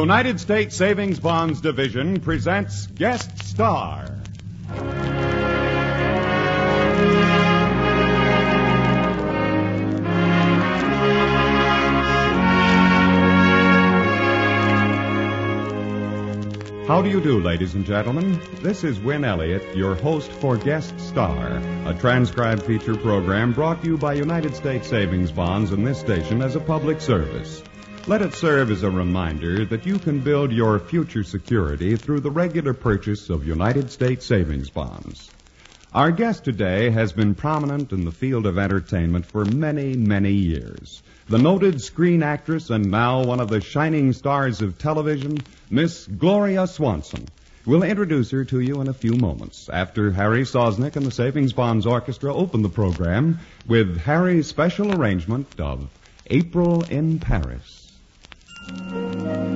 United States Savings Bonds Division presents Guest Star. How do you do, ladies and gentlemen? This is Win Elliott, your host for Guest Star, a transcribed feature program brought to you by United States Savings Bonds and this station as a public service. Let it serve as a reminder that you can build your future security through the regular purchase of United States Savings Bonds. Our guest today has been prominent in the field of entertainment for many, many years. The noted screen actress and now one of the shining stars of television, Miss Gloria Swanson. We'll introduce her to you in a few moments after Harry Sosnick and the Savings Bonds Orchestra open the program with Harry's special arrangement of April in Paris. Thank you.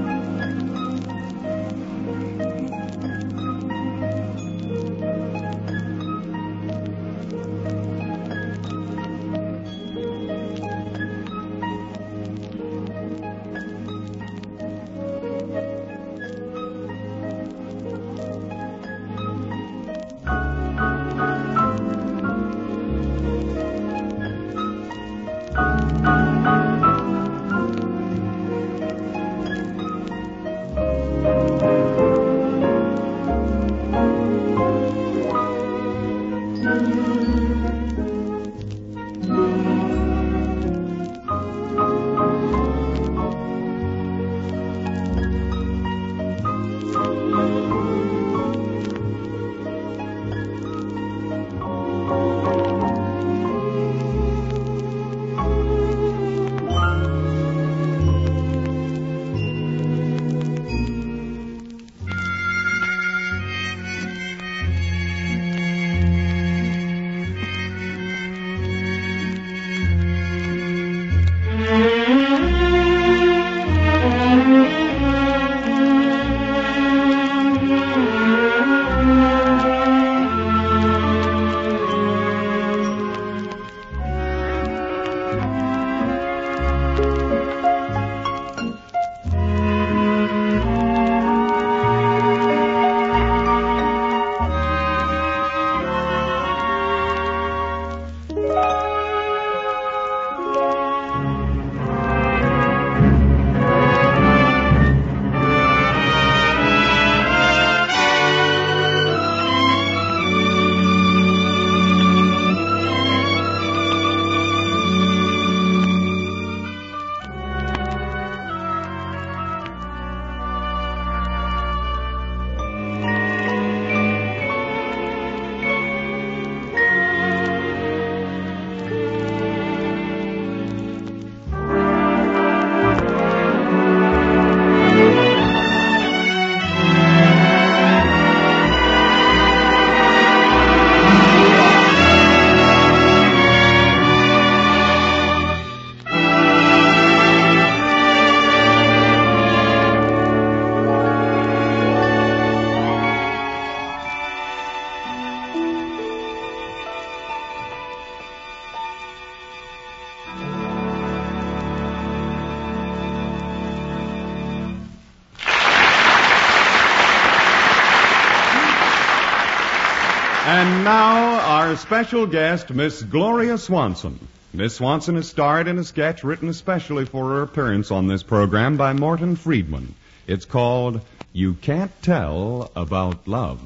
And now, our special guest, Miss Gloria Swanson. Miss Swanson has starred in a sketch written especially for her appearance on this program by Morton Friedman. It's called You Can't Tell About Love.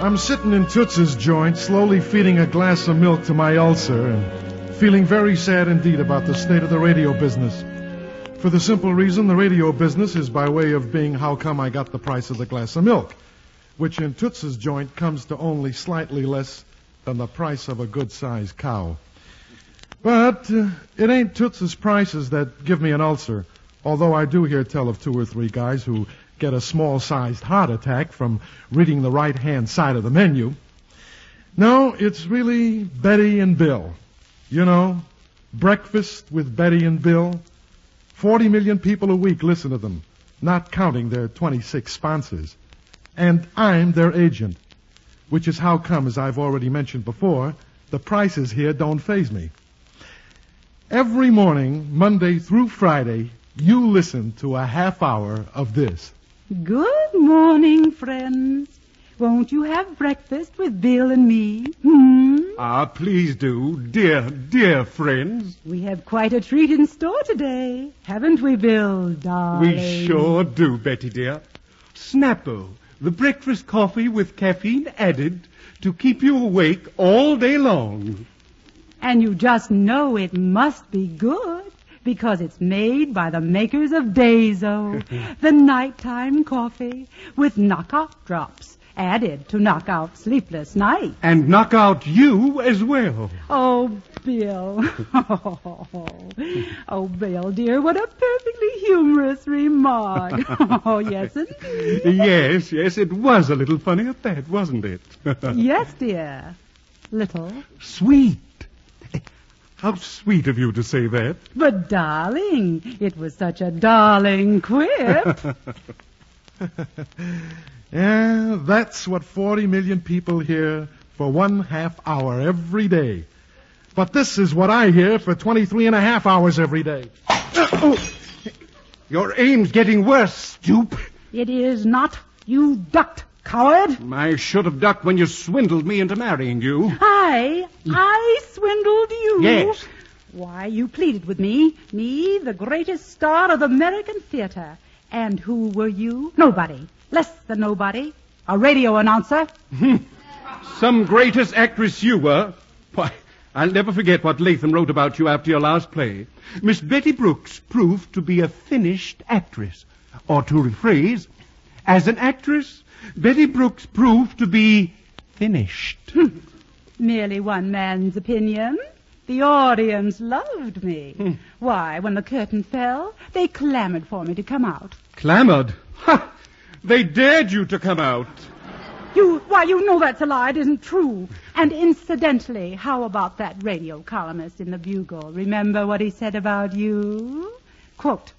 I'm sitting in Toots's joint, slowly feeding a glass of milk to my ulcer, and feeling very sad indeed about the state of the radio business. For the simple reason the radio business is by way of being how come I got the price of the glass of milk, which in Toots's joint comes to only slightly less than the price of a good sized cow. But uh, it ain't Toots's prices that give me an ulcer, although I do hear tell of two or three guys who get a small sized heart attack from reading the right hand side of the menu. No, it's really Betty and Bill. You know, breakfast with Betty and Bill. 40 million people a week listen to them, not counting their 26 sponsors. And I'm their agent, which is how come, as I've already mentioned before, the prices here don't phase me. Every morning, Monday through Friday, you listen to a half hour of this. Good morning, friends. Won't you have breakfast with Bill and me? Hmm? Ah, please do, dear, dear friends. We have quite a treat in store today, haven't we, Bill, darling? We sure do, Betty dear. Snappo, the breakfast coffee with caffeine added to keep you awake all day long. And you just know it must be good because it's made by the makers of Dazo, the nighttime coffee with knockout drops added to knock out sleepless nights. And knock out you as well. Oh, Bill. Oh, Bill, dear, what a perfectly humorous remark. Oh, yes, indeed. Yes, yes, it was a little funny at that, wasn't it? yes, dear. Little. Sweet. How sweet of you to say that. But, darling, it was such a darling quip. Yeah, that's what 40 million people hear for one half hour every day. But this is what I hear for 23 and a half hours every day. oh, your aim's getting worse, Stoop. It is not. You ducked, coward. I should have ducked when you swindled me into marrying you. I? I swindled you? Yes. Why, you pleaded with me. Me, the greatest star of the American theater. And who were you? Nobody. Less than nobody. A radio announcer. Hmm. Some greatest actress you were. Why, I'll never forget what Latham wrote about you after your last play. Miss Betty Brooks proved to be a finished actress. Or to rephrase, as an actress, Betty Brooks proved to be finished. Hmm. Merely one man's opinion. The audience loved me. Hmm. Why, when the curtain fell, they clamored for me to come out. Clamored? Ha! They dared you to come out. You, why, you know that's a lie. It isn't true. And incidentally, how about that radio columnist in the Bugle? Remember what he said about you? Quote,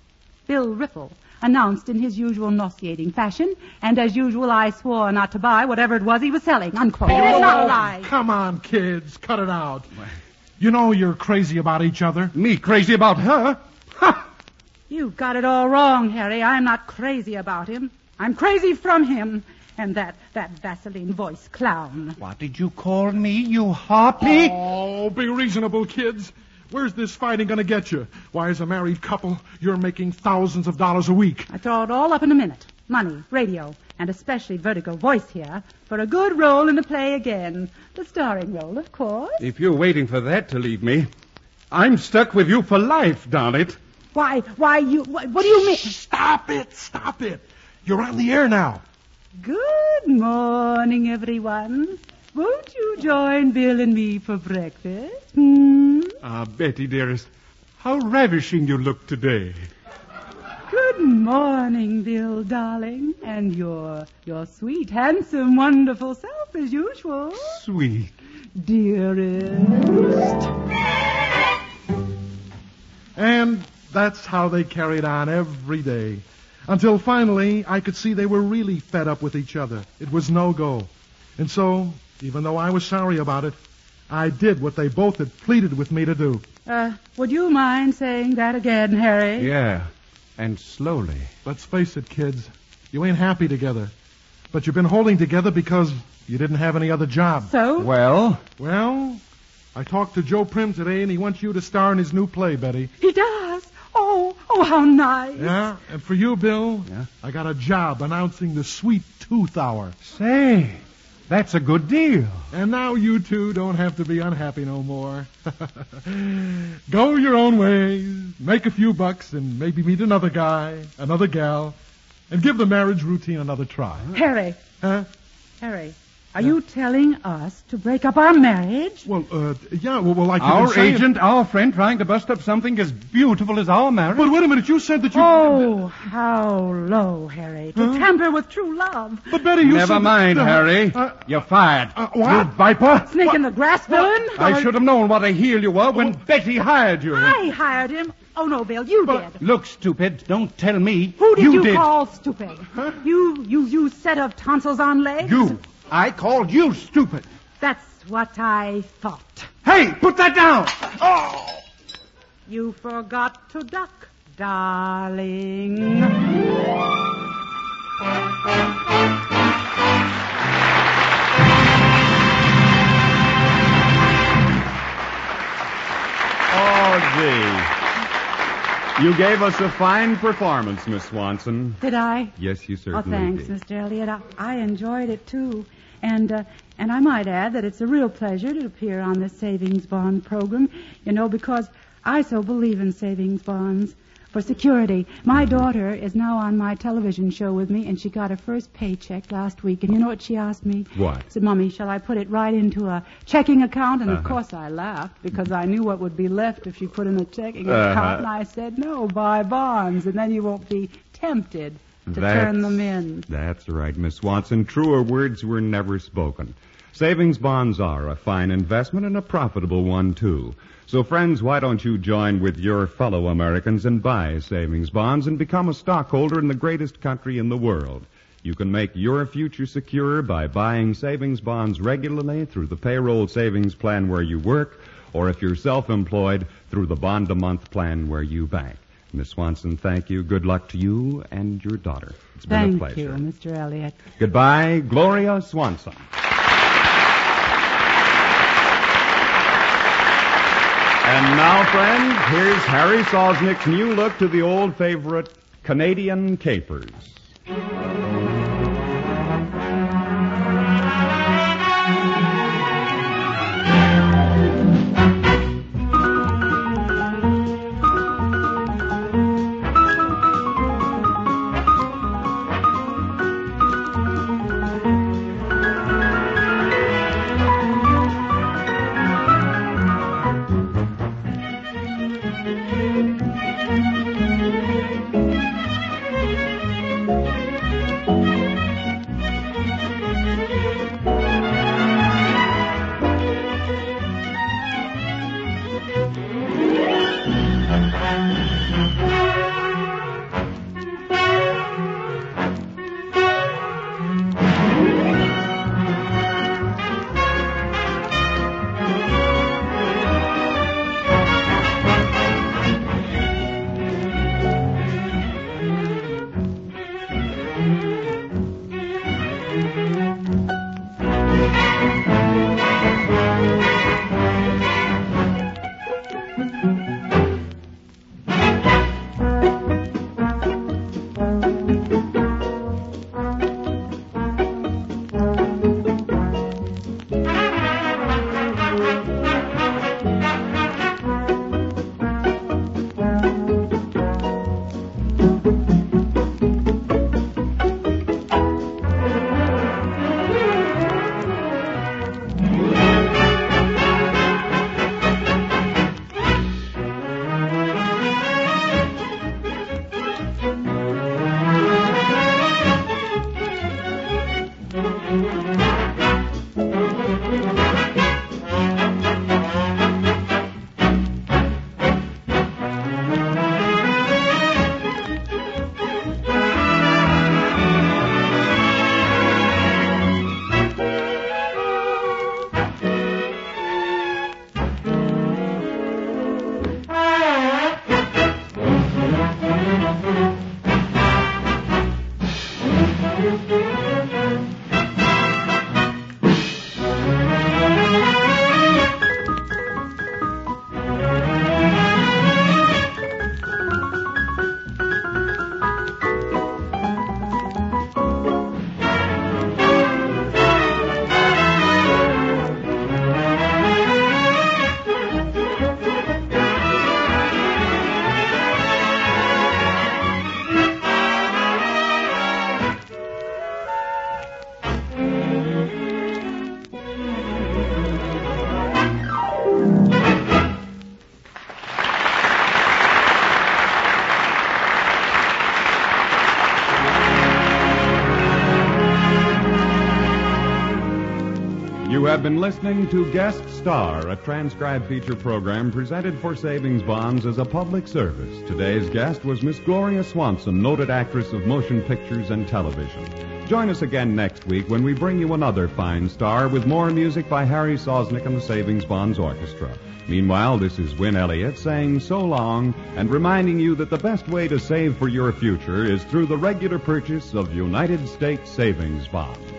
Bill Ripple announced in his usual nauseating fashion, and as usual I swore not to buy whatever it was he was selling, unquote. Oh, it is not a lie. Come on, kids, cut it out. You know you're crazy about each other. Me crazy about her? Ha! You've got it all wrong, Harry. I'm not crazy about him. I'm crazy from him and that, that Vaseline voice clown. What did you call me, you harpy? Oh, be reasonable, kids. Where's this fighting going to get you? Why, as a married couple, you're making thousands of dollars a week. I throw it all up in a minute. Money, radio, and especially Vertigo voice here for a good role in a play again. The starring role, of course. If you're waiting for that to leave me, I'm stuck with you for life, darn it. Why, why, you, what, what do you mean? Stop it, stop it. You're on the air now. Good morning, everyone. Won't you join Bill and me for breakfast? Hmm? Ah, Betty, dearest, how ravishing you look today. Good morning, Bill, darling. And your, your sweet, handsome, wonderful self as usual. Sweet. Dearest. And that's how they carried on every day. Until finally, I could see they were really fed up with each other. It was no go. And so, even though I was sorry about it, I did what they both had pleaded with me to do. Uh, would you mind saying that again, Harry? Yeah, and slowly. Let's face it, kids. You ain't happy together. But you've been holding together because you didn't have any other job. So? Well? Well, I talked to Joe Prim today, and he wants you to star in his new play, Betty. He does? Oh, oh, how nice. Yeah, and for you, Bill, Yeah? I got a job announcing the Sweet Tooth Hour. Say, that's a good deal. And now you two don't have to be unhappy no more. Go your own ways, make a few bucks, and maybe meet another guy, another gal, and give the marriage routine another try. Harry, Huh? Harry, are you telling us to break up our marriage? Well, uh, yeah, well, well like you've Our been saying- agent, our friend, trying to bust up something as beautiful as our marriage. But wait a minute, you said that you... Oh, how low, Harry, to tamper with true love. But Betty, you Never said... mind, that- Harry. Uh, You're fired. uh, what? You viper. Snake in the grass, villain. I should have known what a heel you were when Betty hired you. I hired him. Oh, no, Bill, you did. Look, stupid, don't tell me. Who did you, did. call stupid? You, you, you set of tonsils on legs? You. I called you stupid. That's what I thought. Hey, put that down! Oh! You forgot to duck, darling. You gave us a fine performance, Miss Swanson. Did I? Yes, you certainly Oh, thanks, did. Mr. Elliott. I, I enjoyed it too, and uh, and I might add that it's a real pleasure to appear on this savings bond program. You know, because I so believe in savings bonds for security. My daughter is now on my television show with me, and she got her first paycheck last week. And you know what she asked me? What? I said, "Mummy, shall I put it right into a checking account?" And of Uh-huh. course, I laughed because I knew what would be left if she put in a checking Uh-huh. account. And I said, "No, buy bonds, and then you won't be tempted." to That's- turn them in. That's right, Miss Swanson. Truer words were never spoken. Savings bonds are a fine investment and a profitable one, too. So, friends, why don't you join with your fellow Americans and buy savings bonds and become a stockholder in the greatest country in the world? You can make your future secure by buying savings bonds regularly through the payroll savings plan where you work, or if you're self-employed, through the bond-a-month plan where you bank. Miss Swanson, thank you. Good luck to you and your daughter. It's been a pleasure. Thank you, Mr. Elliott. Goodbye, Gloria Swanson. And now, friends, here's Harry Sosnick's new look to the old favorite, Canadian Capers. thank you. Been listening to Guest Star, a transcribed feature program presented for Savings Bonds as a public service. Today's guest was Miss Gloria Swanson, noted actress of motion pictures and television. Join us again next week when we bring you another fine star with more music by Harry Sosnick and the Savings Bonds Orchestra. Meanwhile, this is Win Elliott saying so long and reminding you that the best way to save for your future is through the regular purchase of United States savings bonds.